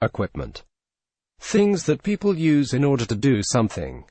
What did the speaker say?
Equipment. Things that people use in order to do something.